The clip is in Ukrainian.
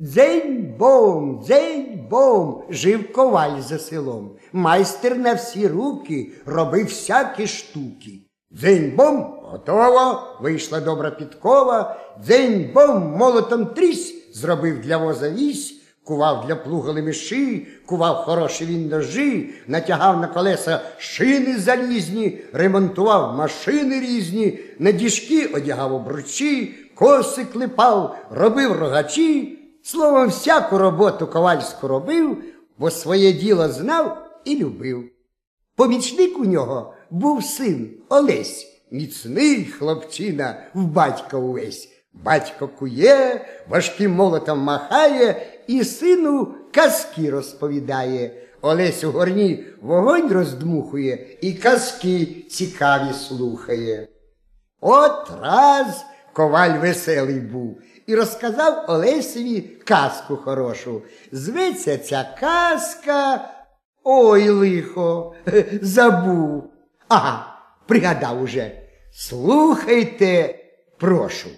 Дзень бом, дзень бом, жив коваль за селом. Майстер на всі руки робив всякі штуки. Дзень бом, готово, вийшла добра підкова. Дзень бом, молотом трісь, зробив для воза вісь. Кував для плуга лемеші, кував хороші він ножі, натягав на колеса шини залізні, ремонтував машини різні, на діжки одягав обручі, коси клепав, робив рогачі. Словом, всяку роботу ковальську робив, бо своє діло знав і любив. Помічник у нього був син Олесь, міцний хлопчина в батька увесь. Батько кує, важким молотом махає і сину казки розповідає. Олесь у горні вогонь роздмухує і казки цікаві слухає. От раз коваль веселий був і розказав Олесеві казку хорошу. Зветься ця казка. Ой, лихо, забув. Ага, пригадав уже. Слухайте, прошу.